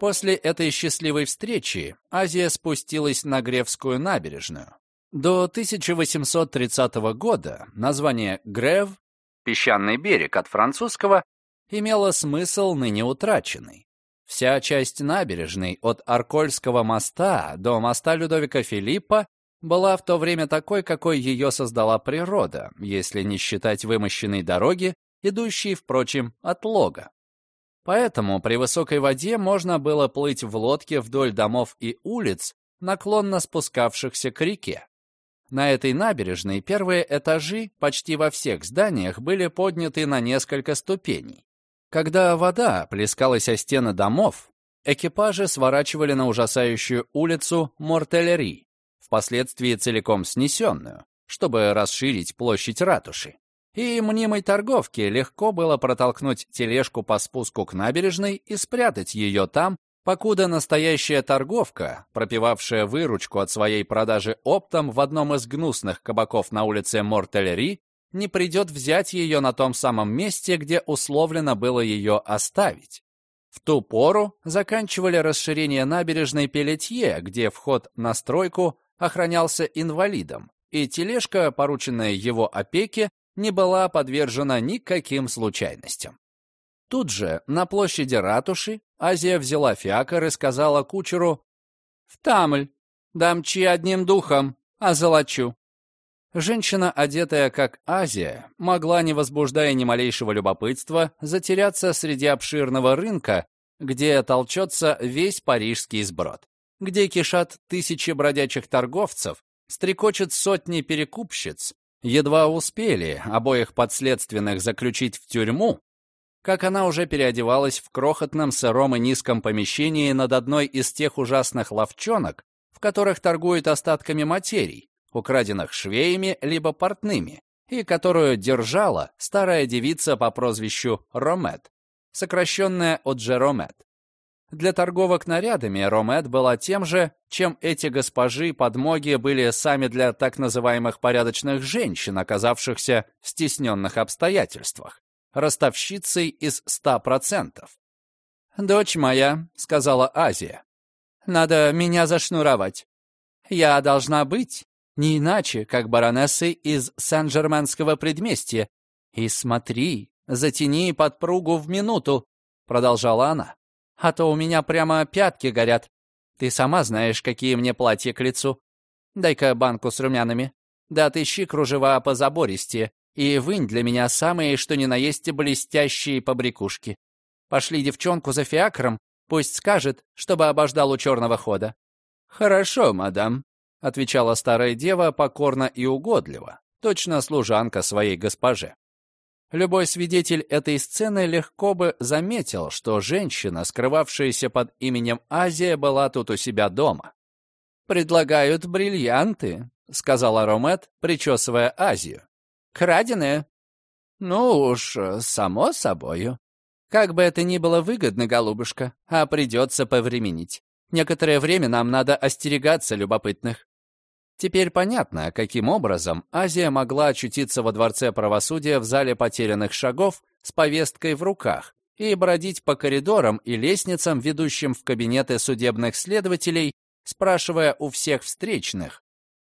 После этой счастливой встречи Азия спустилась на Гревскую набережную. До 1830 года название Грев, песчаный берег от французского, имело смысл ныне утраченный. Вся часть набережной от Аркольского моста до моста Людовика Филиппа была в то время такой, какой ее создала природа, если не считать вымощенной дороги, идущей, впрочем, от лога. Поэтому при высокой воде можно было плыть в лодке вдоль домов и улиц, наклонно спускавшихся к реке. На этой набережной первые этажи почти во всех зданиях были подняты на несколько ступеней. Когда вода плескалась о стены домов, экипажи сворачивали на ужасающую улицу Мортелери, впоследствии целиком снесенную, чтобы расширить площадь ратуши. И мнимой торговке легко было протолкнуть тележку по спуску к набережной и спрятать ее там, покуда настоящая торговка, пропивавшая выручку от своей продажи оптом в одном из гнусных кабаков на улице Мортелери, не придет взять ее на том самом месте, где условлено было ее оставить. В ту пору заканчивали расширение набережной Пелетье, где вход на стройку охранялся инвалидом, и тележка, порученная его опеке, не была подвержена никаким случайностям. Тут же, на площади ратуши, Азия взяла фиакр и сказала кучеру «В Тамль, дамчи одним духом, а золочу». Женщина, одетая как Азия, могла, не возбуждая ни малейшего любопытства, затеряться среди обширного рынка, где толчется весь парижский сброд, где кишат тысячи бродячих торговцев, стрекочет сотни перекупщиц, едва успели обоих подследственных заключить в тюрьму, как она уже переодевалась в крохотном сыром и низком помещении над одной из тех ужасных ловчонок, в которых торгуют остатками материй, украденных швеями либо портными, и которую держала старая девица по прозвищу Ромет, сокращенная от Жеромет. Для торговок нарядами Ромет была тем же, чем эти госпожи-подмоги были сами для так называемых порядочных женщин, оказавшихся в стесненных обстоятельствах, ростовщицей из ста процентов. «Дочь моя», — сказала Азия, — «надо меня зашнуровать. Я должна быть не иначе, как баронессы из Сен-Жерменского предместья. И смотри, затяни подпругу в минуту, продолжала она. А то у меня прямо пятки горят. Ты сама знаешь, какие мне платья к лицу. Дай-ка банку с румянами. Да отыщи кружева позабористее и вынь для меня самые, что ни на есть, блестящие побрякушки. Пошли девчонку за фиакром, пусть скажет, чтобы обождал у черного хода. Хорошо, мадам, — отвечала старая дева покорно и угодливо, точно служанка своей госпоже. Любой свидетель этой сцены легко бы заметил, что женщина, скрывавшаяся под именем Азия, была тут у себя дома. «Предлагают бриллианты», — сказала Ромет, причесывая Азию. «Краденые?» «Ну уж, само собою. Как бы это ни было выгодно, голубушка, а придется повременить. Некоторое время нам надо остерегаться любопытных. Теперь понятно, каким образом Азия могла очутиться во Дворце правосудия в зале потерянных шагов с повесткой в руках и бродить по коридорам и лестницам, ведущим в кабинеты судебных следователей, спрашивая у всех встречных,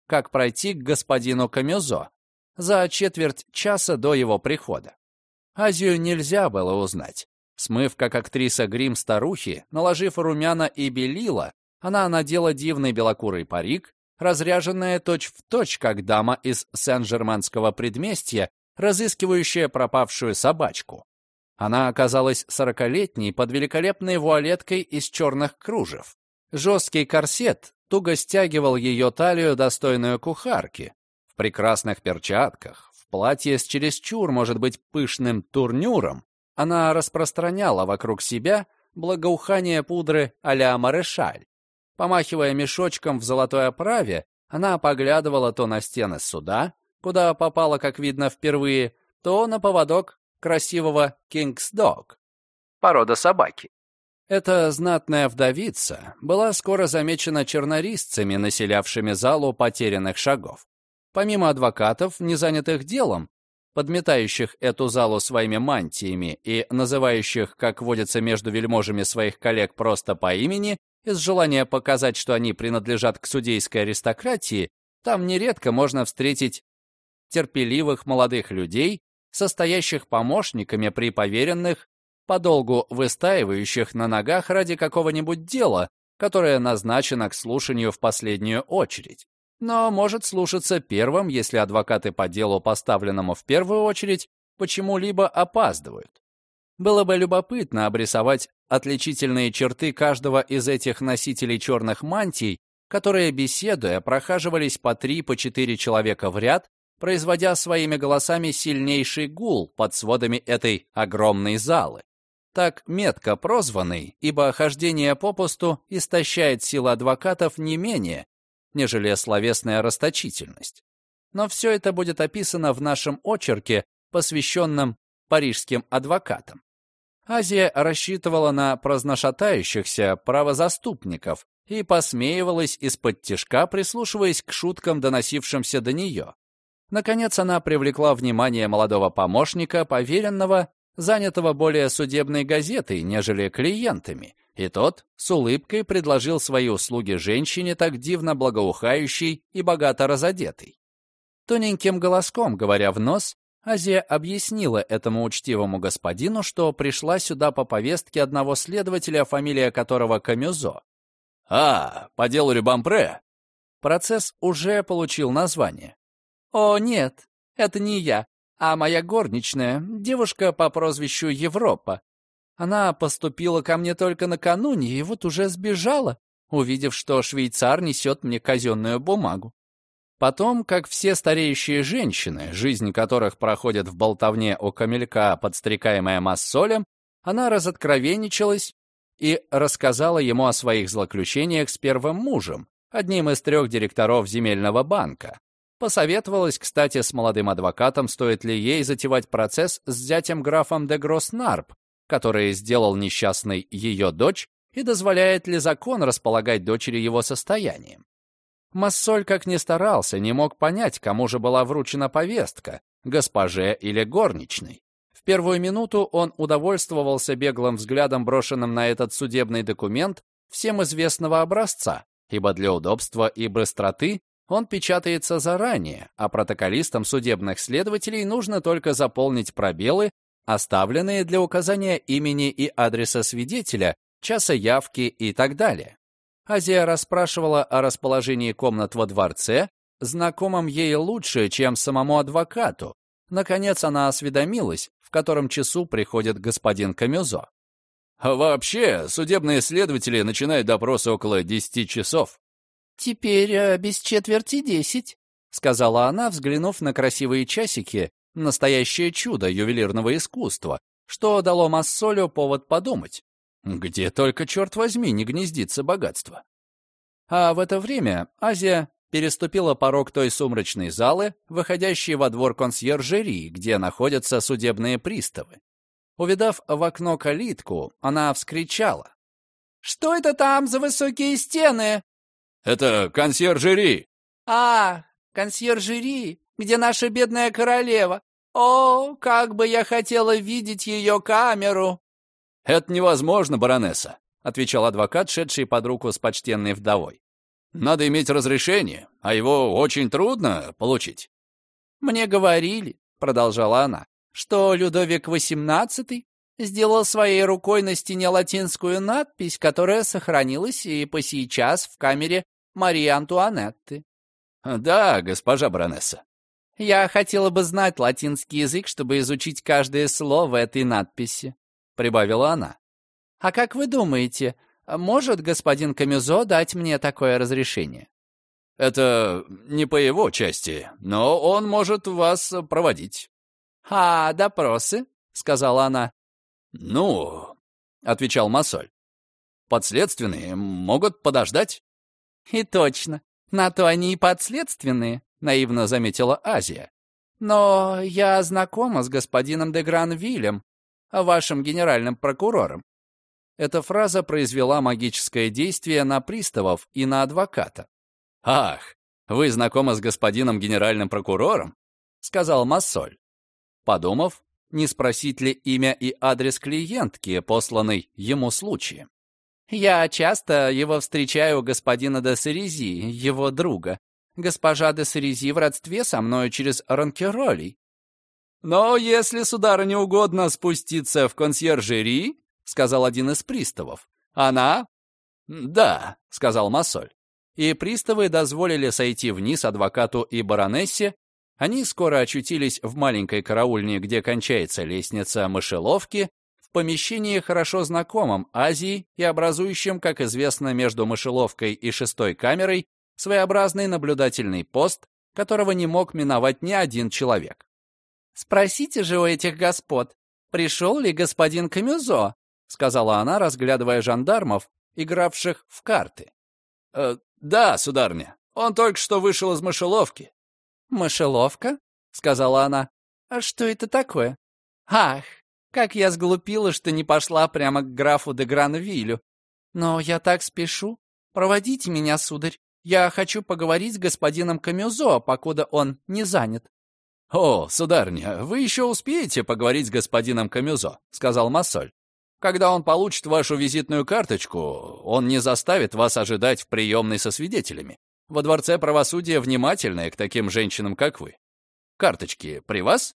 как пройти к господину Камюзо за четверть часа до его прихода. Азию нельзя было узнать. Смыв, как актриса грим старухи, наложив румяна и белила, она надела дивный белокурый парик, разряженная точь-в-точь, как дама из Сен-Жерманского предместья, разыскивающая пропавшую собачку. Она оказалась сорокалетней под великолепной вуалеткой из черных кружев. Жесткий корсет туго стягивал ее талию, достойную кухарки. В прекрасных перчатках, в платье с чересчур, может быть, пышным турнюром, она распространяла вокруг себя благоухание пудры а-ля Марешаль. Помахивая мешочком в золотой оправе, она поглядывала то на стены суда, куда попала, как видно, впервые, то на поводок красивого кингсдог, порода собаки. Эта знатная вдовица была скоро замечена чернорисцами, населявшими залу потерянных шагов. Помимо адвокатов, не занятых делом, подметающих эту залу своими мантиями и называющих, как водится между вельможами своих коллег просто по имени, из желания показать, что они принадлежат к судейской аристократии, там нередко можно встретить терпеливых молодых людей, состоящих помощниками при поверенных, подолгу выстаивающих на ногах ради какого-нибудь дела, которое назначено к слушанию в последнюю очередь. Но может слушаться первым, если адвокаты по делу, поставленному в первую очередь, почему-либо опаздывают. Было бы любопытно обрисовать отличительные черты каждого из этих носителей черных мантий, которые, беседуя, прохаживались по три, по четыре человека в ряд, производя своими голосами сильнейший гул под сводами этой огромной залы. Так метко прозванный, ибо хождение попусту истощает силы адвокатов не менее, нежели словесная расточительность. Но все это будет описано в нашем очерке, посвященном парижским адвокатам. Азия рассчитывала на праздношатающихся правозаступников и посмеивалась из-под тишка, прислушиваясь к шуткам, доносившимся до нее. Наконец она привлекла внимание молодого помощника, поверенного, занятого более судебной газетой, нежели клиентами, и тот с улыбкой предложил свои услуги женщине, так дивно благоухающей и богато разодетой. Тоненьким голоском, говоря в нос, Азия объяснила этому учтивому господину, что пришла сюда по повестке одного следователя, фамилия которого Камюзо. «А, по делу Рюбампре?» Процесс уже получил название. «О, нет, это не я, а моя горничная, девушка по прозвищу Европа. Она поступила ко мне только накануне и вот уже сбежала, увидев, что швейцар несет мне казенную бумагу. Потом, как все стареющие женщины, жизнь которых проходит в болтовне у камелька, подстрекаемая массолем, она разоткровенничалась и рассказала ему о своих злоключениях с первым мужем, одним из трех директоров земельного банка. Посоветовалась, кстати, с молодым адвокатом, стоит ли ей затевать процесс с зятем графом де Гроснарп, который сделал несчастной ее дочь, и дозволяет ли закон располагать дочери его состоянием. Массоль, как ни старался, не мог понять, кому же была вручена повестка, госпоже или горничной. В первую минуту он удовольствовался беглым взглядом, брошенным на этот судебный документ всем известного образца, ибо для удобства и быстроты он печатается заранее, а протоколистам судебных следователей нужно только заполнить пробелы, оставленные для указания имени и адреса свидетеля, часа явки и так далее. Азия расспрашивала о расположении комнат во дворце, знакомым ей лучше, чем самому адвокату. Наконец она осведомилась, в котором часу приходит господин Камюзо. «Вообще, судебные следователи начинают допросы около десяти часов». «Теперь э, без четверти десять», — сказала она, взглянув на красивые часики, настоящее чудо ювелирного искусства, что дало Массолю повод подумать. Где только, черт возьми, не гнездится богатство. А в это время Азия переступила порог той сумрачной залы, выходящей во двор консьержерии, где находятся судебные приставы. Увидав в окно калитку, она вскричала. «Что это там за высокие стены?» «Это консьержери». «А, консьержери, где наша бедная королева. О, как бы я хотела видеть ее камеру!» «Это невозможно, баронесса», — отвечал адвокат, шедший под руку с почтенной вдовой. «Надо иметь разрешение, а его очень трудно получить». «Мне говорили», — продолжала она, «что Людовик XVIII сделал своей рукой на стене латинскую надпись, которая сохранилась и по сейчас в камере Марии Антуанетты». «Да, госпожа баронесса». «Я хотела бы знать латинский язык, чтобы изучить каждое слово этой надписи прибавила она. «А как вы думаете, может господин Камюзо дать мне такое разрешение?» «Это не по его части, но он может вас проводить». «А, допросы?» — сказала она. «Ну», — отвечал Масоль, — «подследственные могут подождать». «И точно, на то они и подследственные», — наивно заметила Азия. «Но я знакома с господином де Гранвилем, вашим генеральным прокурором». Эта фраза произвела магическое действие на приставов и на адвоката. «Ах, вы знакомы с господином генеральным прокурором?» — сказал Массоль. подумав, не спросить ли имя и адрес клиентки, посланной ему случае. «Я часто его встречаю у господина де Сарези, его друга. Госпожа де Сарези в родстве со мною через ранкеролей». «Но если, сударыне, угодно спуститься в консьержери, — сказал один из приставов, — она...» «Да», — сказал Массоль. И приставы дозволили сойти вниз адвокату и баронессе, они скоро очутились в маленькой караульне, где кончается лестница мышеловки, в помещении, хорошо знакомом Азии и образующем, как известно, между мышеловкой и шестой камерой, своеобразный наблюдательный пост, которого не мог миновать ни один человек. «Спросите же у этих господ, пришел ли господин Камюзо?» сказала она, разглядывая жандармов, игравших в карты. «Э, «Да, сударня, он только что вышел из мышеловки. «Мышеловка?» — сказала она. «А что это такое?» «Ах, как я сглупила, что не пошла прямо к графу де Гранвилю. Но я так спешу. Проводите меня, сударь. Я хочу поговорить с господином Камюзо, покуда он не занят». «О, сударня, вы еще успеете поговорить с господином Камюзо», — сказал Массоль. «Когда он получит вашу визитную карточку, он не заставит вас ожидать в приемной со свидетелями. Во Дворце правосудия внимательные к таким женщинам, как вы. Карточки при вас?»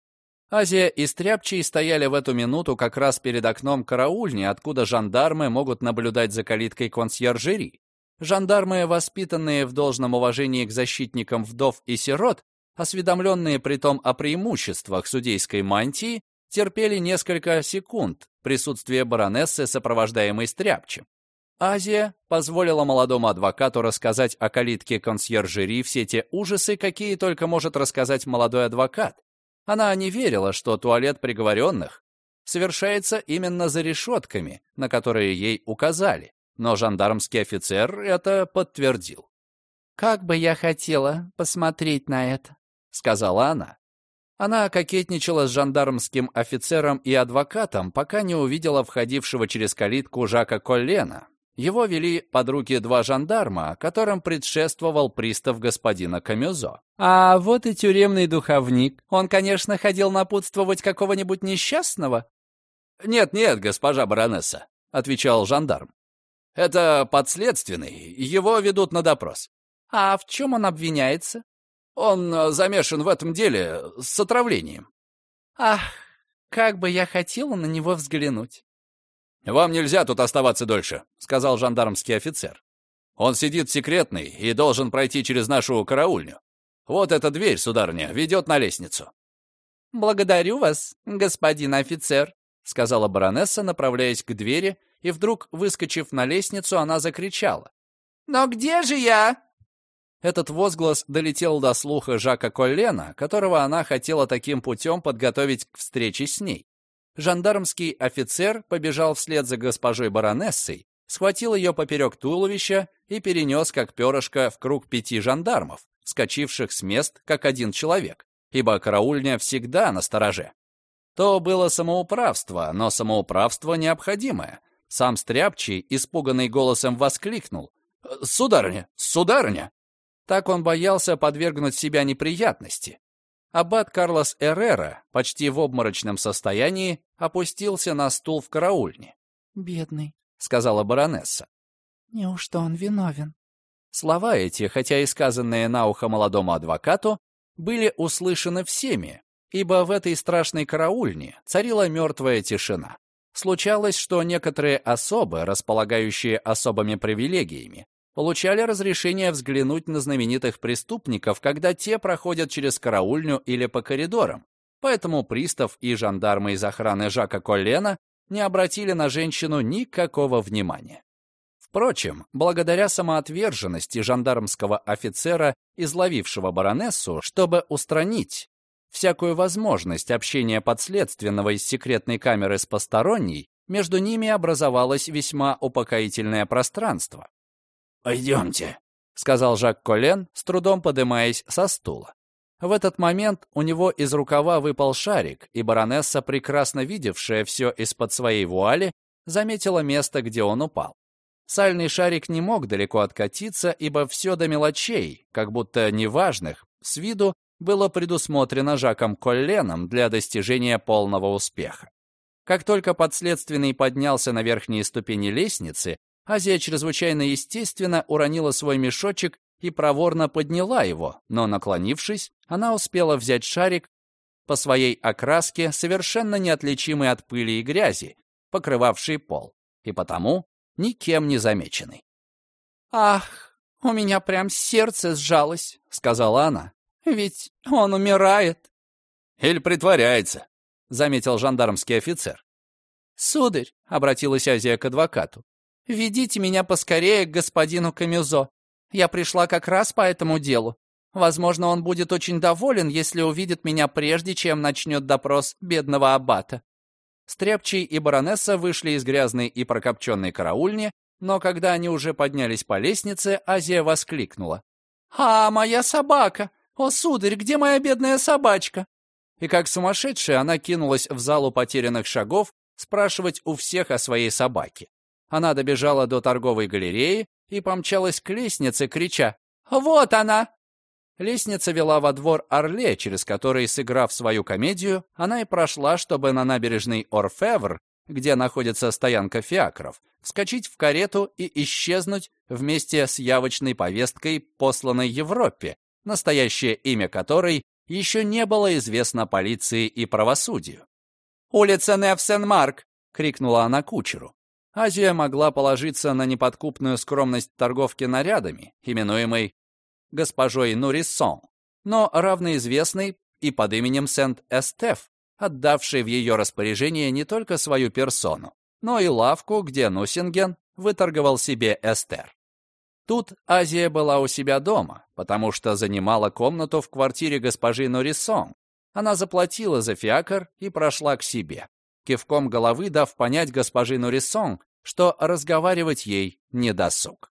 Азия и Стряпчий стояли в эту минуту как раз перед окном караульни, откуда жандармы могут наблюдать за калиткой консьержери. Жандармы, воспитанные в должном уважении к защитникам вдов и сирот, осведомленные при том о преимуществах судейской мантии, терпели несколько секунд присутствие баронессы, сопровождаемой Стряпчем. Азия позволила молодому адвокату рассказать о калитке консьержери все те ужасы, какие только может рассказать молодой адвокат. Она не верила, что туалет приговоренных совершается именно за решетками, на которые ей указали, но жандармский офицер это подтвердил. «Как бы я хотела посмотреть на это», — сказала она. Она кокетничала с жандармским офицером и адвокатом, пока не увидела входившего через калитку Жака Коллена, его вели под руки два жандарма, которым предшествовал пристав господина Камюзо. «А вот и тюремный духовник. Он, конечно, ходил напутствовать какого-нибудь несчастного?» «Нет-нет, госпожа баронесса», — отвечал жандарм. «Это подследственный, его ведут на допрос». «А в чем он обвиняется?» «Он замешан в этом деле с отравлением». «Ах, как бы я хотела на него взглянуть». «Вам нельзя тут оставаться дольше», — сказал жандармский офицер. «Он сидит секретный и должен пройти через нашу караульню. Вот эта дверь, сударыня, ведет на лестницу». «Благодарю вас, господин офицер», — сказала баронесса, направляясь к двери, и вдруг, выскочив на лестницу, она закричала. «Но где же я?» Этот возглас долетел до слуха Жака Коллена, которого она хотела таким путем подготовить к встрече с ней. Жандармский офицер побежал вслед за госпожой баронессой, схватил ее поперек туловища и перенес, как перышко, в круг пяти жандармов, вскочивших с мест, как один человек, ибо караульня всегда на стороже. То было самоуправство, но самоуправство необходимое. Сам Стряпчий, испуганный голосом, воскликнул. «Сударыня! Сударыня!» Так он боялся подвергнуть себя неприятности. Аббат Карлос Эррера, почти в обморочном состоянии, опустился на стул в караульне. «Бедный», — сказала баронесса. «Неужто он виновен?» Слова эти, хотя и сказанные на ухо молодому адвокату, были услышаны всеми, ибо в этой страшной караульне царила мертвая тишина. Случалось, что некоторые особы, располагающие особыми привилегиями, получали разрешение взглянуть на знаменитых преступников, когда те проходят через караульню или по коридорам. Поэтому пристав и жандармы из охраны Жака Коллена не обратили на женщину никакого внимания. Впрочем, благодаря самоотверженности жандармского офицера, изловившего баронессу, чтобы устранить всякую возможность общения подследственного из секретной камеры с посторонней, между ними образовалось весьма упокоительное пространство. «Пойдемте», — сказал Жак Колен, с трудом подымаясь со стула. В этот момент у него из рукава выпал шарик, и баронесса, прекрасно видевшая все из-под своей вуали, заметила место, где он упал. Сальный шарик не мог далеко откатиться, ибо все до мелочей, как будто неважных, с виду было предусмотрено Жаком Колленом для достижения полного успеха. Как только подследственный поднялся на верхние ступени лестницы, Азия чрезвычайно естественно уронила свой мешочек и проворно подняла его, но, наклонившись, она успела взять шарик по своей окраске, совершенно неотличимый от пыли и грязи, покрывавший пол, и потому никем не замеченный. «Ах, у меня прям сердце сжалось», — сказала она. «Ведь он умирает». «Или притворяется», — заметил жандармский офицер. «Сударь», — обратилась Азия к адвокату, — «ведите меня поскорее к господину Камюзо. Я пришла как раз по этому делу. Возможно, он будет очень доволен, если увидит меня прежде, чем начнет допрос бедного аббата». Стряпчий и баронесса вышли из грязной и прокопченной караульни, но когда они уже поднялись по лестнице, Азия воскликнула. «А, моя собака! О, сударь, где моя бедная собачка?» И как сумасшедшая она кинулась в залу потерянных шагов спрашивать у всех о своей собаке. Она добежала до торговой галереи и помчалась к лестнице, крича «Вот она!». Лестница вела во двор Орле, через который, сыграв свою комедию, она и прошла, чтобы на набережной Орфевр, где находится стоянка фиакров, вскочить в карету и исчезнуть вместе с явочной повесткой, посланной Европе, настоящее имя которой еще не было известно полиции и правосудию. «Улица Невсен-Марк!» — крикнула она кучеру. Азия могла положиться на неподкупную скромность торговки нарядами, именуемой госпожой Нуриссон, но равноизвестной и под именем Сент-Эстеф, отдавшей в ее распоряжение не только свою персону, но и лавку, где Нусинген выторговал себе Эстер. Тут Азия была у себя дома, потому что занимала комнату в квартире госпожи Норрисон. Она заплатила за фиакр и прошла к себе, кивком головы дав понять госпожи Норрисон, что разговаривать ей не досуг.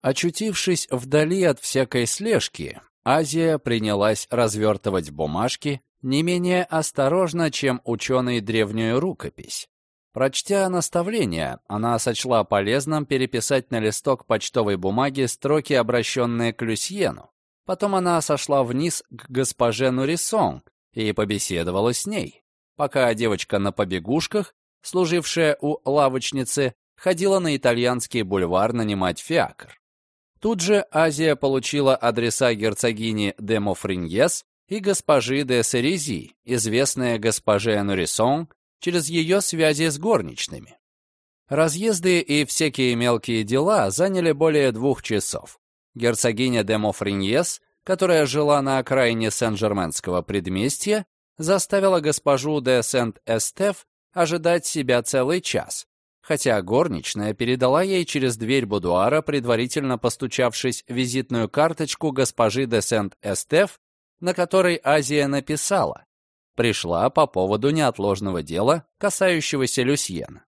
Очутившись вдали от всякой слежки, Азия принялась развертывать бумажки не менее осторожно, чем ученый древнюю рукопись. Прочтя наставление, она сочла полезным переписать на листок почтовой бумаги строки, обращенные к Люсьену. Потом она сошла вниз к госпоже Нурисон и побеседовала с ней, пока девочка на побегушках, служившая у лавочницы, ходила на итальянский бульвар нанимать фиакр. Тут же Азия получила адреса герцогини де Мофриньес и госпожи де Серези, известная госпоже Нурисон, через ее связи с горничными. Разъезды и всякие мелкие дела заняли более двух часов. Герцогиня де Мофриньес, которая жила на окраине Сен-Жерменского предместья, заставила госпожу де Сент-Эстеф ожидать себя целый час, хотя горничная передала ей через дверь будуара, предварительно постучавшись, визитную карточку госпожи де Сент-Эстеф, на которой Азия написала «Пришла по поводу неотложного дела, касающегося Люсьена».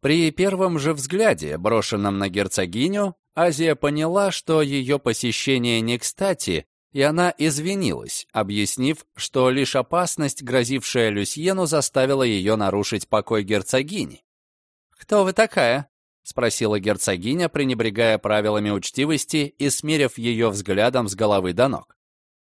При первом же взгляде, брошенном на герцогиню, Азия поняла, что ее посещение не кстати, и она извинилась, объяснив, что лишь опасность, грозившая Люсьену, заставила ее нарушить покой герцогини. «Кто вы такая?» — спросила герцогиня, пренебрегая правилами учтивости и смерив ее взглядом с головы до ног.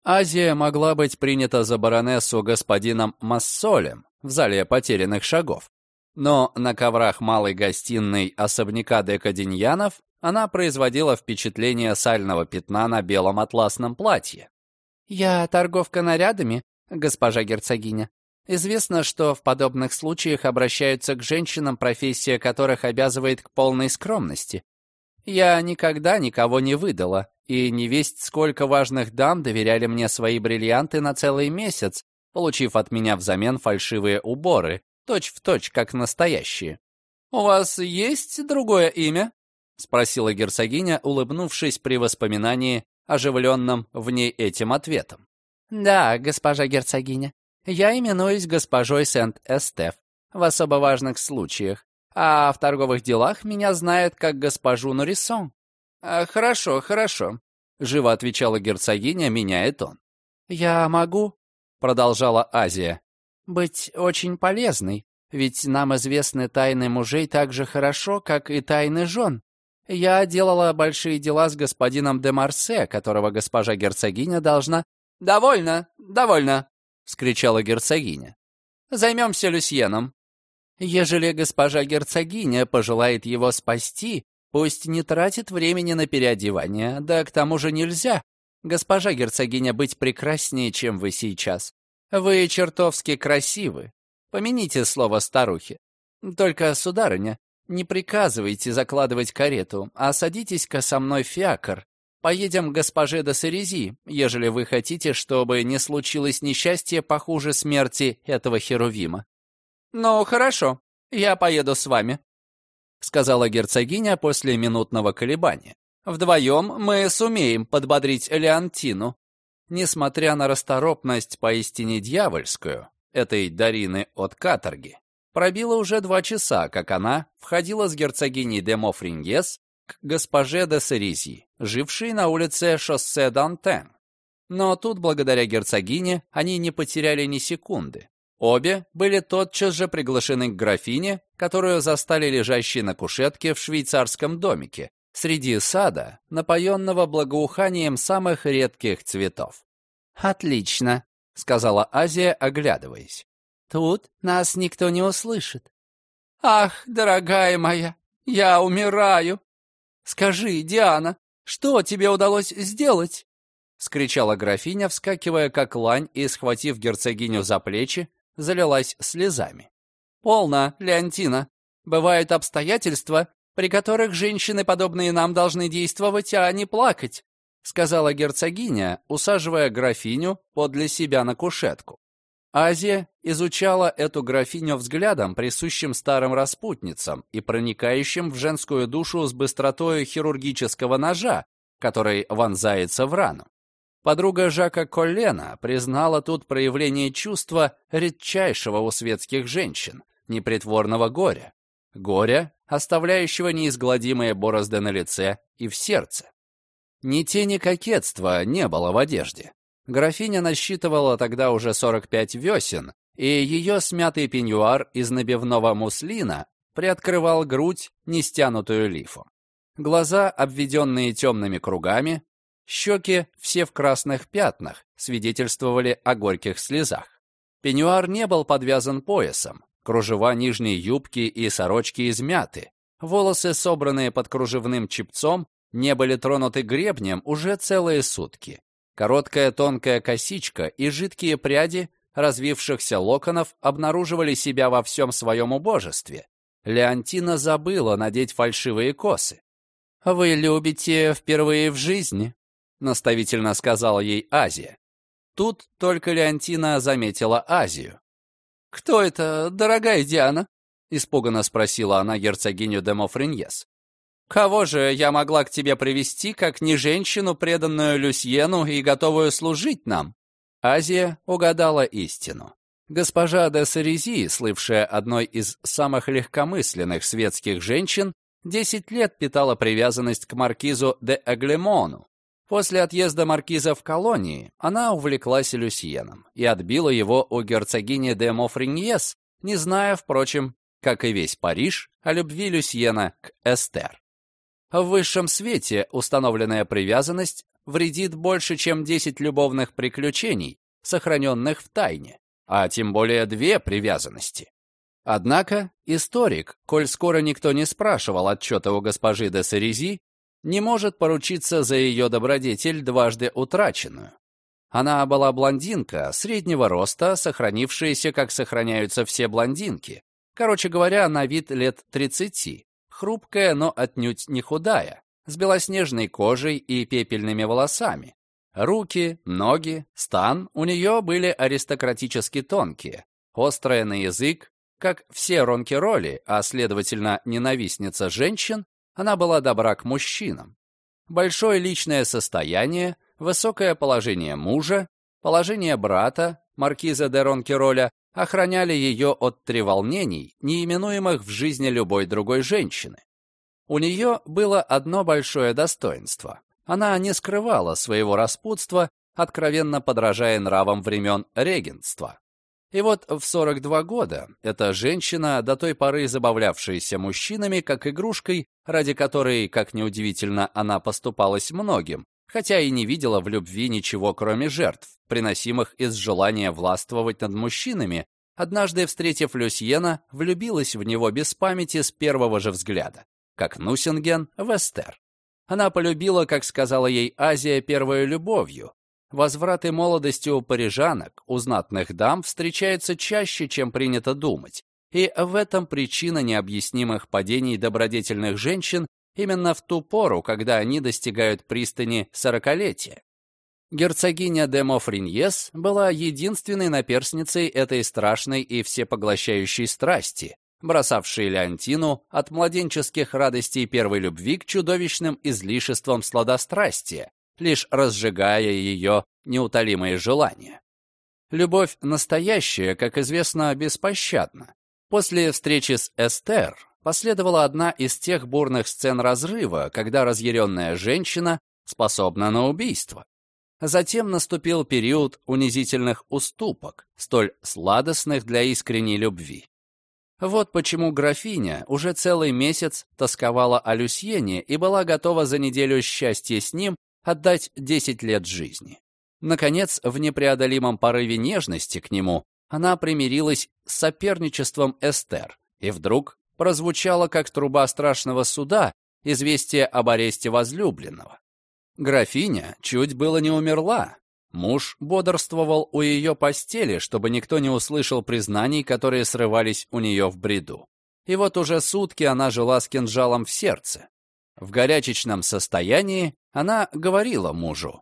Азия могла быть принята за баронессу господином Массолем в зале потерянных шагов. Но на коврах малой гостиной особняка Декаденьянов она производила впечатление сального пятна на белом атласном платье. «Я торговка нарядами, госпожа герцогиня. Известно, что в подобных случаях обращаются к женщинам, профессия которых обязывает к полной скромности. Я никогда никого не выдала, и не весть сколько важных дам доверяли мне свои бриллианты на целый месяц, получив от меня взамен фальшивые уборы, точь-в-точь, точь, как настоящие. «У вас есть другое имя?» — спросила герцогиня, улыбнувшись при воспоминании, оживленном в ней этим ответом. «Да, госпожа герцогиня, я именуюсь госпожой Сент-Эстеф в особо важных случаях, а в торговых делах меня знают как госпожу Нурисон». А, «Хорошо, хорошо», — живо отвечала герцогиня, меняя тон. «Я могу», — продолжала Азия, — «быть очень полезной, ведь нам известны тайны мужей так же хорошо, как и тайны жен. Я делала большие дела с господином де Марсе, которого госпожа герцогиня должна «Довольно, довольно!» — скричала герцогиня. «Займемся Люсьеном. Ежели госпожа герцогиня пожелает его спасти, пусть не тратит времени на переодевание, да к тому же нельзя, госпожа герцогиня, быть прекраснее, чем вы сейчас. Вы чертовски красивы. Помяните слово старухи. Только, сударыня, не приказывайте закладывать карету, а садитесь-ка со мной в фиакр. Поедем к госпоже де Сарези, ежели вы хотите, чтобы не случилось несчастье похуже смерти этого Херувима. «Ну, хорошо, я поеду с вами», — сказала герцогиня после минутного колебания. «Вдвоем мы сумеем подбодрить Леонтину». Несмотря на расторопность поистине дьявольскую, этой Дарины от каторги, пробило уже два часа, как она входила с герцогиней де Мофрингес к госпоже де Сарези, жившей на улице шоссе Дантен. Но тут, благодаря герцогине, они не потеряли ни секунды. Обе были тотчас же приглашены к графине, которую застали лежащей на кушетке в швейцарском домике, среди сада, напоенного благоуханием самых редких цветов. «Отлично», — сказала Азия, оглядываясь. «Тут нас никто не услышит». «Ах, дорогая моя, я умираю!» «Скажи, Диана, что тебе удалось сделать?» — скричала графиня, вскакивая как лань и, схватив герцогиню за плечи, залилась слезами. «Полно, Леонтина. Бывают обстоятельства, при которых женщины, подобные нам, должны действовать, а не плакать», сказала герцогиня, усаживая графиню подле себя на кушетку. Азия изучала эту графиню взглядом, присущим старым распутницам и проникающим в женскую душу с быстротой хирургического ножа, который вонзается в рану. Подруга Жака Коллена признала тут проявление чувства редчайшего у светских женщин, непритворного горя. Горя, оставляющего неизгладимые борозды на лице и в сердце. Ни тени кокетства не было в одежде. Графиня насчитывала тогда уже 45 весен, и ее смятый пеньюар из набивного муслина приоткрывал грудь, не стянутую лифом. Глаза, обведенные темными кругами, Щеки, все в красных пятнах, свидетельствовали о горьких слезах. Пеньюар не был подвязан поясом, кружева нижней юбки и сорочки измяты, волосы, собранные под кружевным чепцом, не были тронуты гребнем уже целые сутки. Короткая тонкая косичка и жидкие пряди развившихся локонов обнаруживали себя во всем своем убожестве. Леонтина забыла надеть фальшивые косы. «Вы любите впервые в жизни?» — наставительно сказала ей Азия. Тут только Леонтина заметила Азию. «Кто это, дорогая Диана?» — испуганно спросила она герцогиню де Мофриньес. «Кого же я могла к тебе привести, как не женщину, преданную Люсьену и готовую служить нам?» Азия угадала истину. Госпожа де Сарези, слывшая одной из самых легкомысленных светских женщин, десять лет питала привязанность к маркизу де Аглемону, После отъезда маркиза в колонии она увлеклась Люсьеном и отбила его у герцогини де Мофриньес, не зная, впрочем, как и весь Париж, о любви Люсьена к Эстер. В высшем свете установленная привязанность вредит больше, чем 10 любовных приключений, сохраненных в тайне, а тем более две привязанности. Однако историк, коль скоро никто не спрашивал отчета у госпожи де Сарези, не может поручиться за ее добродетель, дважды утраченную. Она была блондинка, среднего роста, сохранившаяся, как сохраняются все блондинки. Короче говоря, на вид лет 30, хрупкая, но отнюдь не худая, с белоснежной кожей и пепельными волосами. Руки, ноги, стан у нее были аристократически тонкие, острая на язык, как все ронки-роли, а следовательно ненавистница женщин, она была добра к мужчинам. Большое личное состояние, высокое положение мужа, положение брата, маркиза де Ронкероля, охраняли ее от треволнений, неименуемых в жизни любой другой женщины. У нее было одно большое достоинство. Она не скрывала своего распутства, откровенно подражая нравам времен регентства. И вот в 42 года эта женщина, до той поры забавлявшаяся мужчинами как игрушкой, ради которой, как неудивительно, она поступалась многим, хотя и не видела в любви ничего, кроме жертв, приносимых из желания властвовать над мужчинами, однажды, встретив Люсьена, влюбилась в него без памяти с первого же взгляда, как Нусинген в Эстер. Она полюбила, как сказала ей Азия, первой любовью. Возвраты молодости у парижанок, у знатных дам встречаются чаще, чем принято думать, и в этом причина необъяснимых падений добродетельных женщин именно в ту пору, когда они достигают пристани сорокалетия. Герцогиня де Мофриньес была единственной наперсницей этой страшной и всепоглощающей страсти, бросавшей Леонтину от младенческих радостей первой любви к чудовищным излишествам сладострастия, лишь разжигая ее неутолимые желания. Любовь настоящая, как известно, беспощадна. После встречи с Эстер последовала одна из тех бурных сцен разрыва, когда разъяренная женщина способна на убийство. Затем наступил период унизительных уступок, столь сладостных для искренней любви. Вот почему графиня уже целый месяц тосковала о Люсьене и была готова за неделю счастья с ним отдать 10 лет жизни. Наконец, в непреодолимом порыве нежности к нему, она примирилась с соперничеством Эстер, и вдруг прозвучало, как труба страшного суда, известие об аресте возлюбленного. Графиня чуть было не умерла. Муж бодрствовал у ее постели, чтобы никто не услышал признаний, которые срывались у нее в бреду. И вот уже сутки она жила с кинжалом в сердце. В горячечном состоянии она говорила мужу.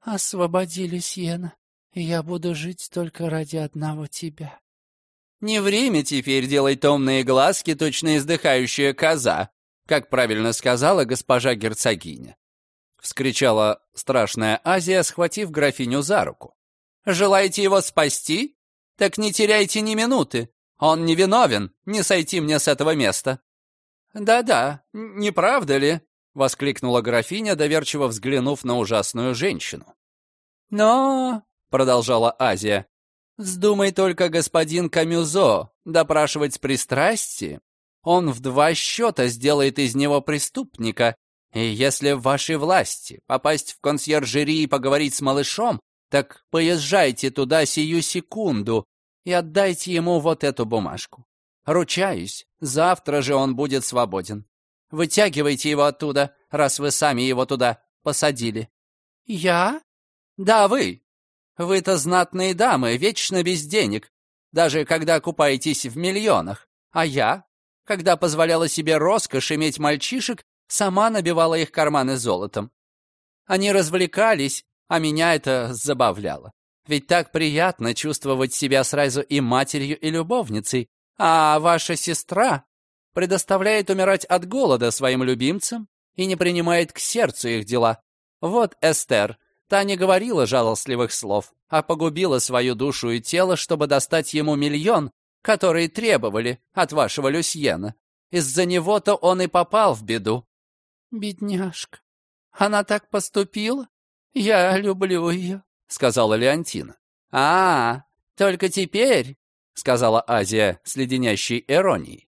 «Освободи Люсьена, я буду жить только ради одного тебя». Не время теперь делать томные глазки, точно издыхающая коза, как правильно сказала госпожа герцогиня. Вскричала страшная Азия, схватив графиню за руку. «Желаете его спасти? Так не теряйте ни минуты. Он невиновен, не сойти мне с этого места». «Да-да, не правда ли?» — воскликнула графиня, доверчиво взглянув на ужасную женщину. «Но...» — продолжала Азия. Вздумай только господин Камюзо допрашивать с пристрастием. Он в два счета сделает из него преступника. И если в вашей власти попасть в консьержери и поговорить с малышом, так поезжайте туда сию секунду и отдайте ему вот эту бумажку. Ручаюсь, завтра же он будет свободен. Вытягивайте его оттуда, раз вы сами его туда посадили. Я? Да, вы. Вы-то знатные дамы, вечно без денег, даже когда купаетесь в миллионах. А я, когда позволяла себе роскошь иметь мальчишек, сама набивала их карманы золотом. Они развлекались, а меня это забавляло. Ведь так приятно чувствовать себя сразу и матерью, и любовницей. А ваша сестра предоставляет умирать от голода своим любимцам и не принимает к сердцу их дела. Вот Эстер, Та не говорила жалостливых слов, а погубила свою душу и тело, чтобы достать ему миллион, который требовали от вашего Люсьена. Из-за него-то он и попал в беду. Бедняжка. Она так поступила? Я люблю ее, сказала Леонтина. А, только теперь, сказала Азия с леденящей иронией.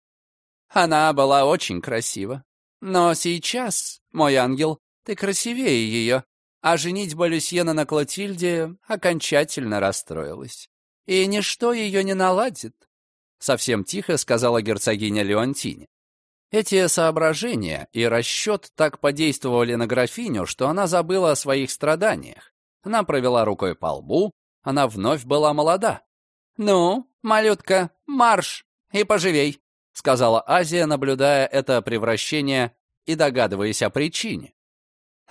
Она была очень красива. Но сейчас, мой ангел, ты красивее ее, а женитьба Люсьена на Клотильде окончательно расстроилась. И ничто ее не наладит, — совсем тихо сказала герцогиня Леонтини. Эти соображения и расчет так подействовали на графиню, что она забыла о своих страданиях. Она провела рукой по лбу, она вновь была молода. «Ну, малютка, марш и поживей», — сказала Азия, наблюдая это превращение и догадываясь о причине.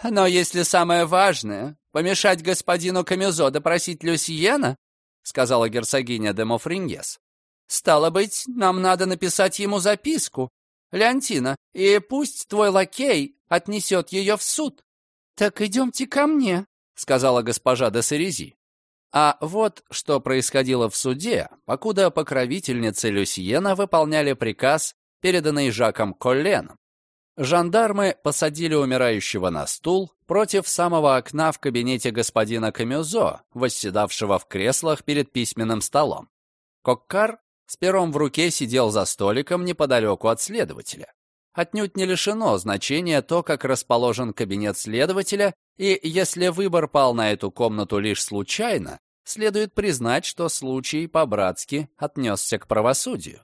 Но если самое важное — помешать господину Камюзо допросить Люсьена, — сказала герцогиня де Мофриньес, — стало быть, нам надо написать ему записку, Леонтина, и пусть твой лакей отнесет ее в суд. — Так идемте ко мне, — сказала госпожа де Серези. А вот что происходило в суде, покуда покровительницы Люсьена выполняли приказ, переданный Жаком Колленом. Жандармы посадили умирающего на стул против самого окна в кабинете господина Камюзо, восседавшего в креслах перед письменным столом. Коккар с пером в руке сидел за столиком неподалеку от следователя. отнюдь не лишено значения то, как расположен кабинет следователя, и если выбор пал на эту комнату лишь случайно, следует признать, что случай по-братски отнесся к правосудию.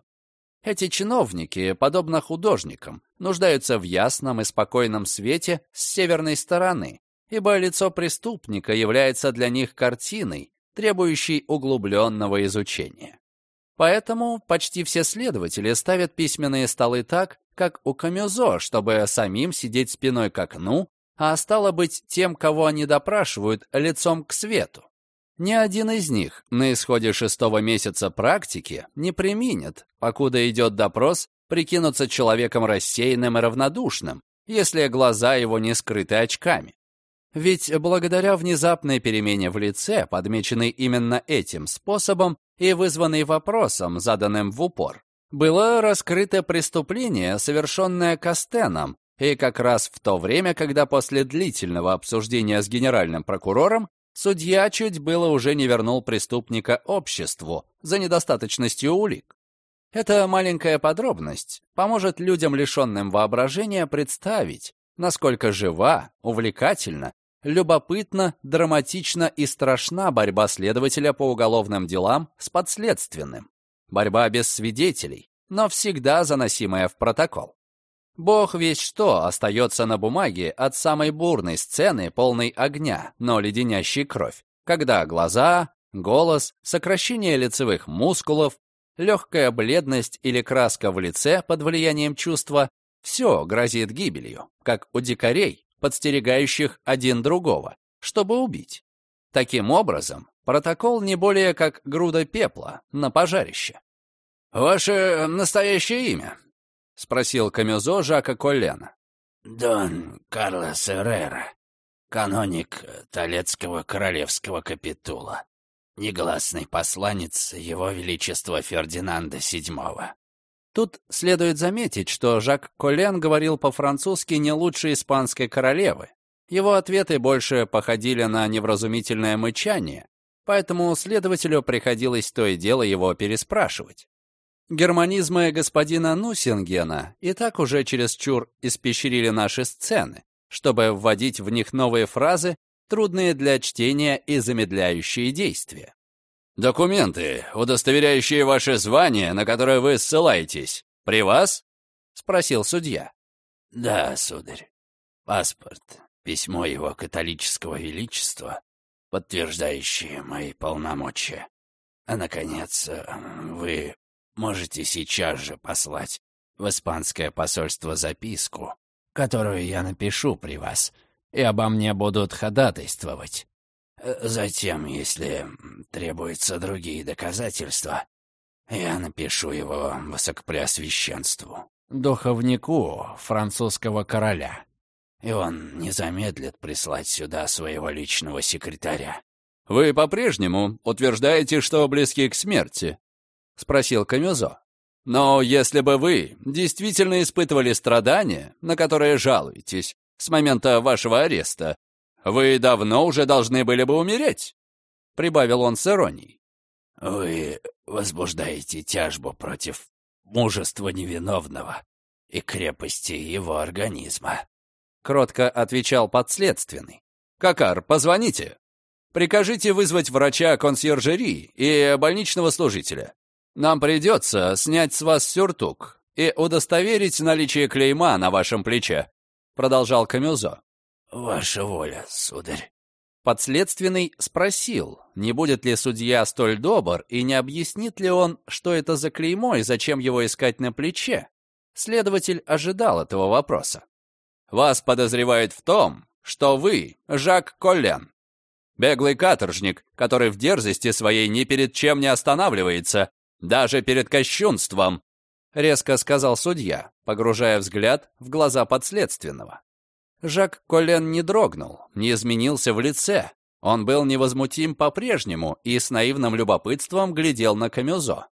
Эти чиновники, подобно художникам, нуждаются в ясном и спокойном свете с северной стороны, ибо лицо преступника является для них картиной, требующей углубленного изучения. Поэтому почти все следователи ставят письменные столы так, как у Камюзо, чтобы самим сидеть спиной к окну, а стало быть тем, кого они допрашивают, лицом к свету. Ни один из них на исходе шестого месяца практики не применит, покуда идет допрос, прикинуться человеком рассеянным и равнодушным, если глаза его не скрыты очками. Ведь благодаря внезапной перемене в лице, подмеченной именно этим способом и вызванной вопросом, заданным в упор, было раскрыто преступление, совершенное Кастеном, и как раз в то время, когда после длительного обсуждения с генеральным прокурором судья чуть было уже не вернул преступника обществу за недостаточностью улик. Эта маленькая подробность поможет людям, лишенным воображения, представить, насколько жива, увлекательна любопытна, драматична и страшна борьба следователя по уголовным делам с подследственным. Борьба без свидетелей, но всегда заносимая в протокол. Бог весь что остается на бумаге от самой бурной сцены, полной огня, но леденящей кровь, когда глаза, голос, сокращение лицевых мускулов, легкая бледность или краска в лице под влиянием чувства — все грозит гибелью, как у дикарей, подстерегающих один другого, чтобы убить. Таким образом, протокол не более как груда пепла на пожарище. «Ваше настоящее имя?» — спросил Камюзо Жака Коллена. «Дон Карлос Эррера, каноник Толецкого королевского капитула, негласный посланец Его Величества Фердинанда VII». Тут следует заметить, что Жак Колен говорил по-французски не лучше испанской королевы. Его ответы больше походили на невразумительное мычание, поэтому следователю приходилось то и дело его переспрашивать. Германизмы господина Нусингена и так уже чересчур испещрили наши сцены, чтобы вводить в них новые фразы, трудные для чтения и замедляющие действия. «Документы, удостоверяющие ваше звание, на которое вы ссылаетесь, при вас?» — спросил судья. «Да, сударь. Паспорт, письмо его католического величества, подтверждающие мои полномочия. А, наконец, вы можете сейчас же послать в испанское посольство записку, которую я напишу при вас, и обо мне будут ходатайствовать. Затем, если требуются другие доказательства, я напишу его высокопреосвященству, духовнику французского короля, и он не замедлит прислать сюда своего личного секретаря. «Вы по-прежнему утверждаете, что близки к смерти?» — спросил Камюзо. «Но если бы вы действительно испытывали страдания, на которые жалуетесь, с момента вашего ареста, вы давно уже должны были бы умереть», — прибавил он с иронией. «Вы возбуждаете тяжбу против мужества невиновного и крепости его организма», — кротко отвечал подследственный. «Какар, позвоните. Прикажите вызвать врача консьержери и больничного служителя. Нам придется снять с вас сюртук и удостоверить наличие клейма на вашем плече», — продолжал Камюзо. «Ваша воля, сударь». Подследственный спросил, не будет ли судья столь добр и не объяснит ли он, что это за клеймо и зачем его искать на плече. Следователь ожидал этого вопроса. «Вас подозревают в том, что вы Жак Коллен, беглый каторжник, который в дерзости своей ни перед чем не останавливается, даже перед кощунством», — резко сказал судья, погружая взгляд в глаза подследственного. Жак Колен не дрогнул, не изменился в лице. Он был невозмутим по-прежнему и с наивным любопытством глядел на Камюзо.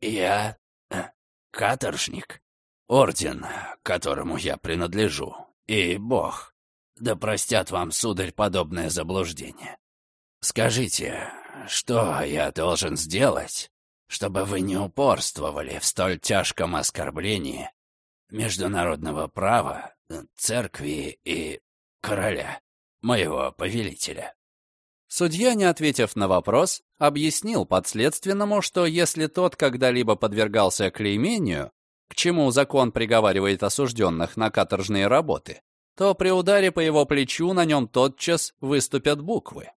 «Я э, каторжник, орден, которому я принадлежу, и Бог. Да простят вам, сударь, подобное заблуждение. Скажите, что я должен сделать, чтобы вы не упорствовали в столь тяжком оскорблении международного права, церкви и короля, моего повелителя. Судья, не ответив на вопрос, объяснил подследственному, что если тот когда-либо подвергался клеймению, к чему закон приговаривает осужденных на каторжные работы, то при ударе по его плечу на нем тотчас выступят буквы.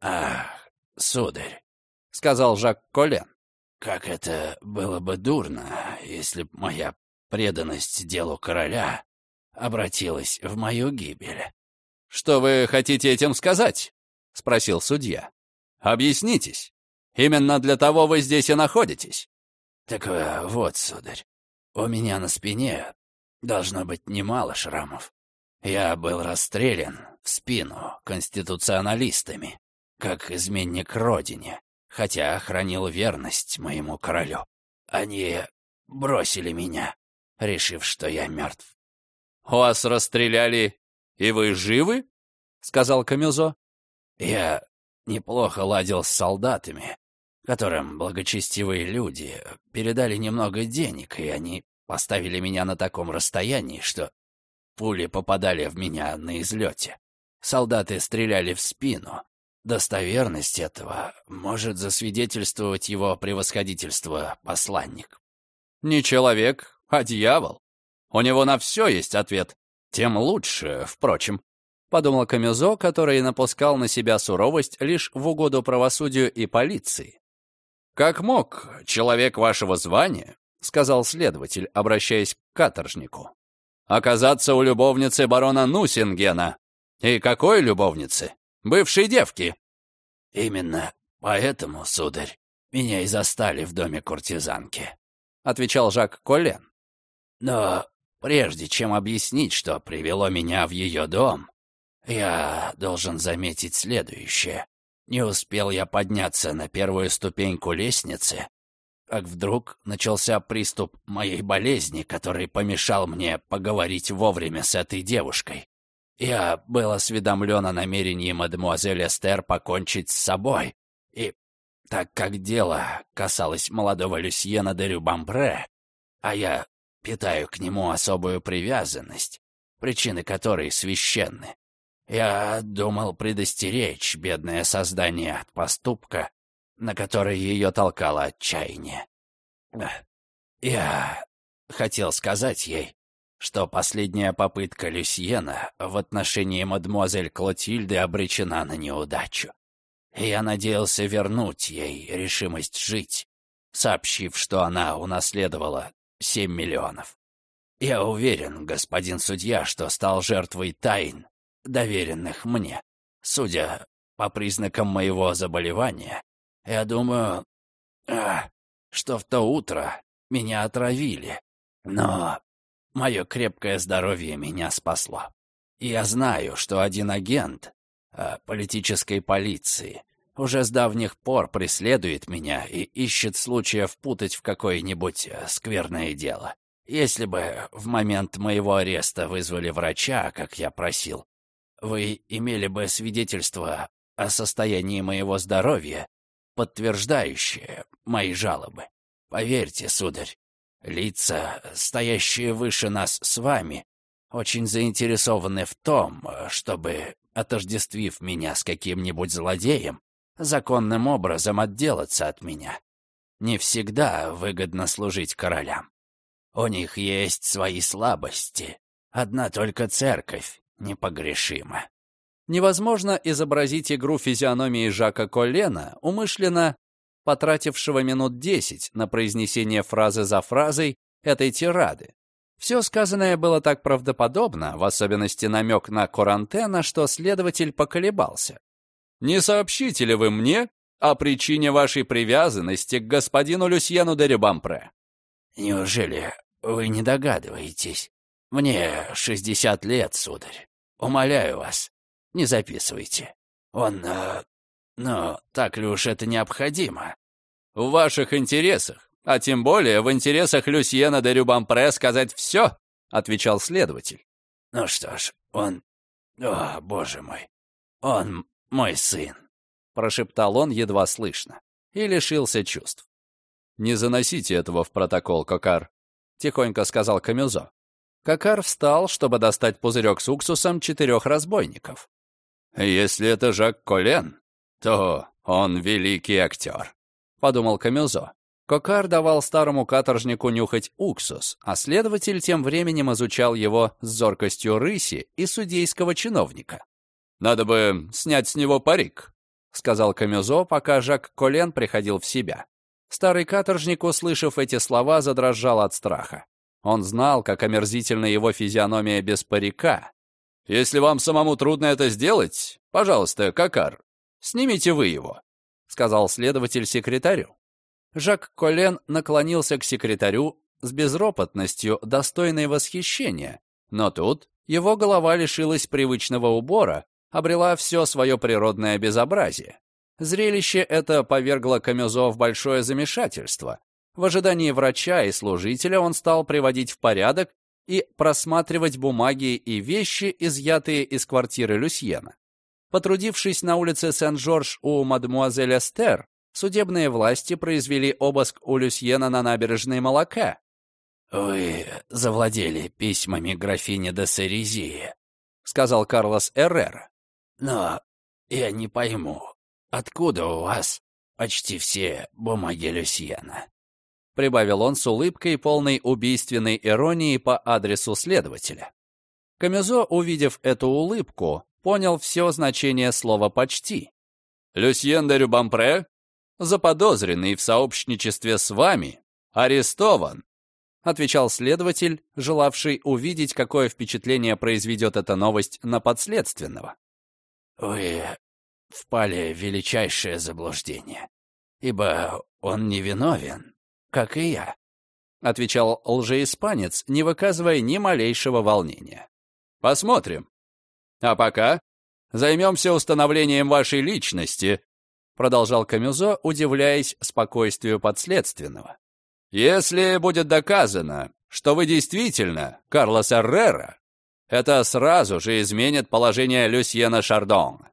«Ах, сударь», — сказал Жак Колен, — «как это было бы дурно, если б моя преданность делу короля обратилась в мою гибель». «Что вы хотите этим сказать?» — спросил судья. «Объяснитесь. Именно для того вы здесь и находитесь». «Так э, вот, сударь, у меня на спине должно быть немало шрамов. Я был расстрелян в спину конституционалистами, как изменник родине, хотя хранил верность моему королю. Они бросили меня, решив, что я мертв. «Вас расстреляли, и вы живы?» — сказал Камюзо. Я неплохо ладил с солдатами, которым благочестивые люди передали немного денег, и они поставили меня на таком расстоянии, что пули попадали в меня на излете. Солдаты стреляли в спину. Достоверность этого может засвидетельствовать его превосходительство посланник. Не человек, а дьявол. У него на все есть ответ. Тем лучше, впрочем подумал Камюзо, который напускал на себя суровость лишь в угоду правосудию и полиции. «Как мог человек вашего звания, — сказал следователь, обращаясь к каторжнику, — оказаться у любовницы барона Нусингена? И какой любовницы? Бывшей девки?» «Именно поэтому, сударь, меня и застали в доме куртизанки», — отвечал Жак Колен. «Но прежде чем объяснить, что привело меня в ее дом, я должен заметить следующее. Не успел я подняться на первую ступеньку лестницы, как вдруг начался приступ моей болезни, который помешал мне поговорить вовремя с этой девушкой. Я был осведомлен о намерении мадемуазель Эстер покончить с собой, и так как дело касалось молодого Люсьена де Рюбамбре, а я питаю к нему особую привязанность, причины которой священны, я думал предостеречь бедное создание от поступка, на который ее толкало отчаяние. Я хотел сказать ей, что последняя попытка Люсьена в отношении мадемуазель Клотильды обречена на неудачу. Я надеялся вернуть ей решимость жить, сообщив, что она унаследовала семь миллионов. Я уверен, господин судья, что стал жертвой тайн, доверенных мне. Судя по признакам моего заболевания, я думаю, а, что в то утро меня отравили. Но мое крепкое здоровье меня спасло. Я знаю, что один агент а, политической полиции уже с давних пор преследует меня и ищет случая впутать в какое-нибудь а, скверное дело. Если бы в момент моего ареста вызвали врача, как я просил, вы имели бы свидетельство о состоянии моего здоровья, подтверждающее мои жалобы. Поверьте, сударь, лица, стоящие выше нас с вами, очень заинтересованы в том, чтобы, отождествив меня с каким-нибудь злодеем, законным образом отделаться от меня. Не всегда выгодно служить королям. У них есть свои слабости. Одна только церковь непогрешима. Невозможно изобразить игру физиономии Жака Коллена, умышленно потратившего минут десять на произнесение фразы за фразой этой тирады. Все сказанное было так правдоподобно, в особенности намек на Корантена, что следователь поколебался. «Не сообщите ли вы мне о причине вашей привязанности к господину Люсьену де Рюбампре?» «Неужели вы не догадываетесь? Мне шестьдесят лет, сударь. Умоляю вас, не записывайте. Он... Э, ну, так ли уж это необходимо? В ваших интересах, а тем более в интересах Люсьена де Рюбампре сказать все, отвечал следователь. Ну что ж, он... О, боже мой, он мой сын, прошептал он едва слышно и лишился чувств. «Не заносите этого в протокол, Кокар», — тихонько сказал Камюзо. Какар встал, чтобы достать пузырек с уксусом четырех разбойников. «Если это Жак Колен, то он великий актер», — подумал Камюзо. Кокар давал старому каторжнику нюхать уксус, а следователь тем временем изучал его с зоркостью рыси и судейского чиновника. «Надо бы снять с него парик», — сказал Камюзо, пока Жак Колен приходил в себя. Старый каторжник, услышав эти слова, задрожал от страха. Он знал, как омерзительна его физиономия без парика. «Если вам самому трудно это сделать, пожалуйста, Кокар, снимите вы его», — сказал следователь секретарю. Жак Колен наклонился к секретарю с безропотностью, достойной восхищения. Но тут его голова лишилась привычного убора, обрела все свое природное безобразие. Зрелище это повергло Камюзо в большое замешательство. В ожидании врача и служителя он стал приводить в порядок и просматривать бумаги и вещи, изъятые из квартиры Люсьена. Потрудившись на улице Сен-Жорж у мадемуазель Эстер, Судебные власти произвели обыск у Люсьена на набережной Молока. «Вы завладели письмами графини де Серези», — сказал Карлос Эррер. «Но я не пойму, откуда у вас почти все бумаги Люсьена?» Прибавил он с улыбкой, полной убийственной иронии по адресу следователя. Камюзо, увидев эту улыбку, понял все значение слова «почти». «Люсьен де Рюбампре заподозренный в сообщничестве с вами, арестован», отвечал следователь, желавший увидеть, какое впечатление произведет эта новость на подследственного. «Вы впали в величайшее заблуждение, ибо он невиновен, как и я», отвечал лжеиспанец, не выказывая ни малейшего волнения. «Посмотрим. А пока займемся установлением вашей личности продолжал Камюзо, удивляясь спокойствию подследственного. «Если будет доказано, что вы действительно Карлос Эррера, это сразу же изменит положение Люсьена Шардон».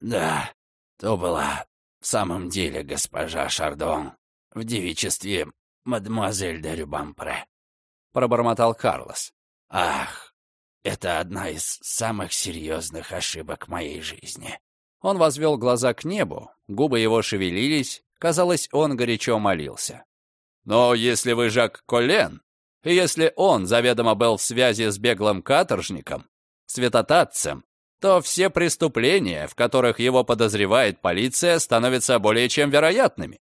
«Да, то была в самом деле госпожа Шардон в девичестве мадемуазель де Рюбампре», — пробормотал Карлос. «Ах, это одна из самых серьезных ошибок моей жизни». Он возвел глаза к небу, губы его шевелились, казалось, он горячо молился. «Но если вы Жак Колен, и если он заведомо был в связи с беглым каторжником, святотатцем, то все преступления, в которых его подозревает полиция, становятся более чем вероятными».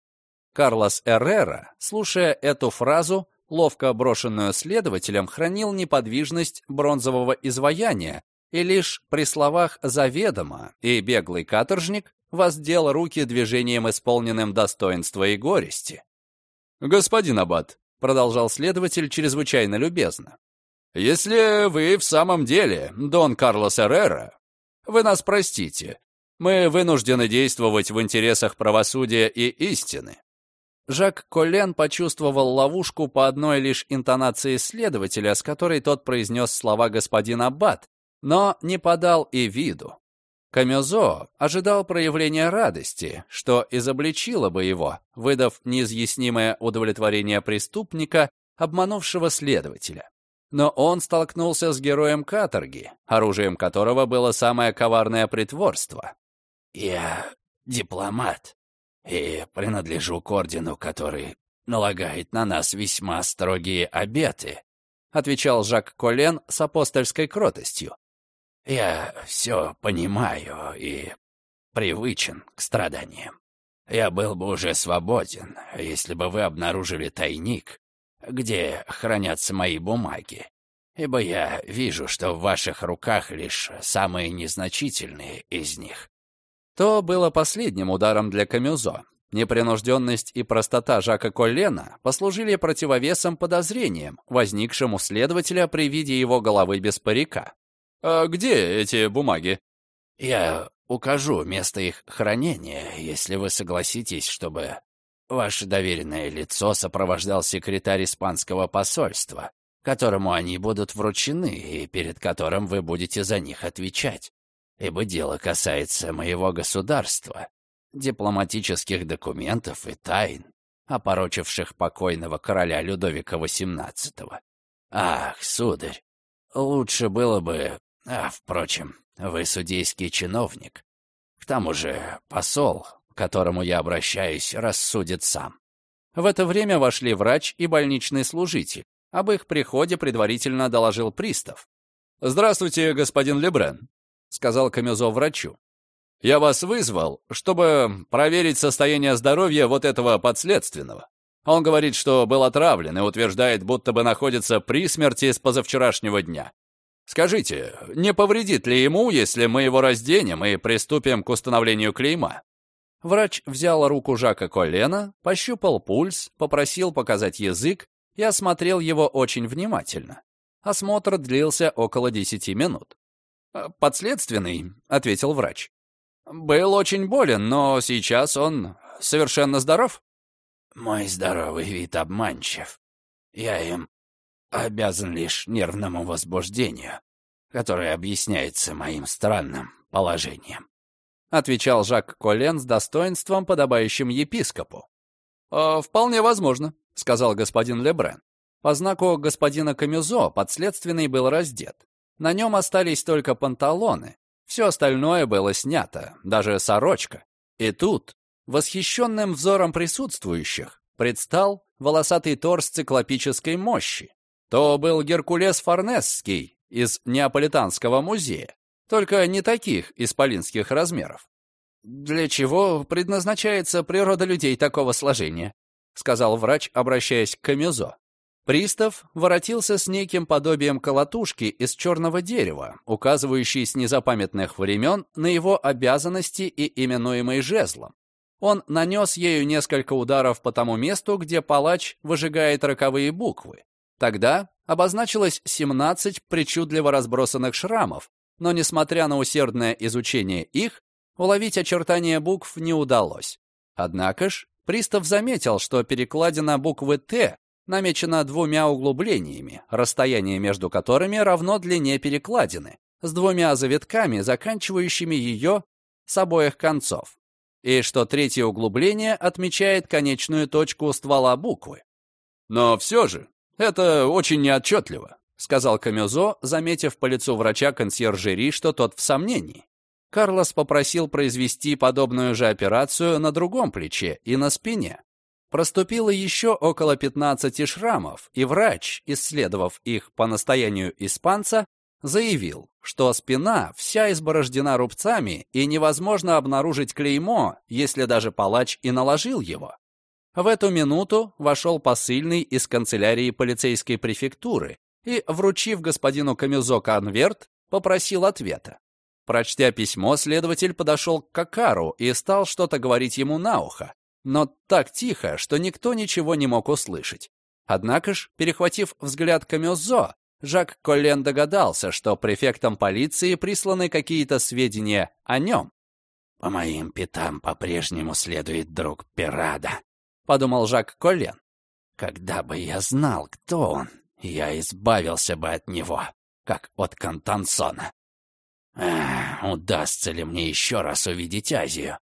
Карлос Эррера, слушая эту фразу, ловко брошенную следователем, хранил неподвижность бронзового изваяния, и лишь при словах «заведомо» и «беглый каторжник» воздел руки движением, исполненным достоинства и горести. «Господин Аббат», — продолжал следователь чрезвычайно любезно, «если вы в самом деле Дон Карлос Эррера, вы нас простите. Мы вынуждены действовать в интересах правосудия и истины». Жак Коллен почувствовал ловушку по одной лишь интонации следователя, с которой тот произнес слова «господин Аббат», но не подал и виду. Камюзо ожидал проявления радости, что изобличило бы его, выдав неизъяснимое удовлетворение преступника, обманувшего следователя. Но он столкнулся с героем каторги, оружием которого было самое коварное притворство. «Я дипломат и принадлежу к ордену, который налагает на нас весьма строгие обеты», отвечал Жак Колен с апостольской кротостью. Я все понимаю и привычен к страданиям. Я был бы уже свободен, если бы вы обнаружили тайник, где хранятся мои бумаги, ибо я вижу, что в ваших руках лишь самые незначительные из них. То было последним ударом для Камюзо. Непринужденность и простота Жака Коллена послужили противовесом подозрениям, возникшим у следователя при виде его головы без парика. «А где эти бумаги?» «Я укажу место их хранения, если вы согласитесь, чтобы ваше доверенное лицо сопровождал секретарь испанского посольства, которому они будут вручены и перед которым вы будете за них отвечать, ибо дело касается моего государства, дипломатических документов и тайн, опорочивших покойного короля Людовика XVIII. Ах, сударь, лучше было бы... А, впрочем, вы судейский чиновник. К тому же посол, к которому я обращаюсь, рассудит сам. В это время вошли врач и больничный служитель. Об их приходе предварительно доложил пристав. «Здравствуйте, господин Лебрен», — сказал Камюзо врачу. «Я вас вызвал, чтобы проверить состояние здоровья вот этого подследственного. Он говорит, что был отравлен и утверждает, будто бы находится при смерти с позавчерашнего дня. Скажите, не повредит ли ему, если мы его разденем и приступим к установлению клейма?» Врач взял руку Жака Коллена, пощупал пульс, попросил показать язык и осмотрел его очень внимательно. Осмотр длился около десяти минут. «Подследственный», — ответил врач. «Был очень болен, но сейчас он совершенно здоров». Мой здоровый вид обманчив. Я им обязан лишь нервному возбуждению, которое объясняется моим странным положением. Отвечал Жак Колен с достоинством, подобающим епископу. «Э, «Вполне возможно», — сказал господин Лебрен. По знаку господина Камюзо подследственный был раздет. На нем остались только панталоны. Все остальное было снято, даже сорочка. И тут Восхищенным взором присутствующих предстал волосатый торс циклопической мощи. То был Геркулес Форнесский из Неаполитанского музея, только не таких исполинских размеров. «Для чего предназначается природа людей такого сложения?» — сказал врач, обращаясь к Камюзо. Пристав воротился с неким подобием колотушки из черного дерева, указывающей с незапамятных времен на его обязанности и именуемый жезлом. Он нанес ею несколько ударов по тому месту, где палач выжигает роковые буквы. Тогда обозначилось 17 причудливо разбросанных шрамов, но, несмотря на усердное изучение их, уловить очертания букв не удалось. Однако ж, пристав заметил, что перекладина буквы «Т» намечена двумя углублениями, расстояние между которыми равно длине перекладины, с двумя завитками, заканчивающими ее с обоих концов и что третье углубление отмечает конечную точку ствола буквы. «Но все же, это очень неотчетливо», — сказал Камюзо, заметив по лицу врача консьержери, что тот в сомнении. Карлос попросил произвести подобную же операцию на другом плече и на спине. Проступило еще около 15 шрамов, и врач, исследовав их по настоянию испанца, заявил, что спина вся изборождена рубцами и невозможно обнаружить клеймо, если даже палач и наложил его. В эту минуту вошел посыльный из канцелярии полицейской префектуры и, вручив господину Камюзо конверт, попросил ответа. Прочтя письмо, следователь подошел к Какару и стал что-то говорить ему на ухо, но так тихо, что никто ничего не мог услышать. Однако ж, перехватив взгляд Камюзо, Жак Коллен догадался, что префектом полиции присланы какие-то сведения о нем. «По моим пятам по-прежнему следует друг Пирада», — подумал Жак Коллен. «Когда бы я знал, кто он, я избавился бы от него, как от Кантансона. Эх, удастся ли мне еще раз увидеть Азию?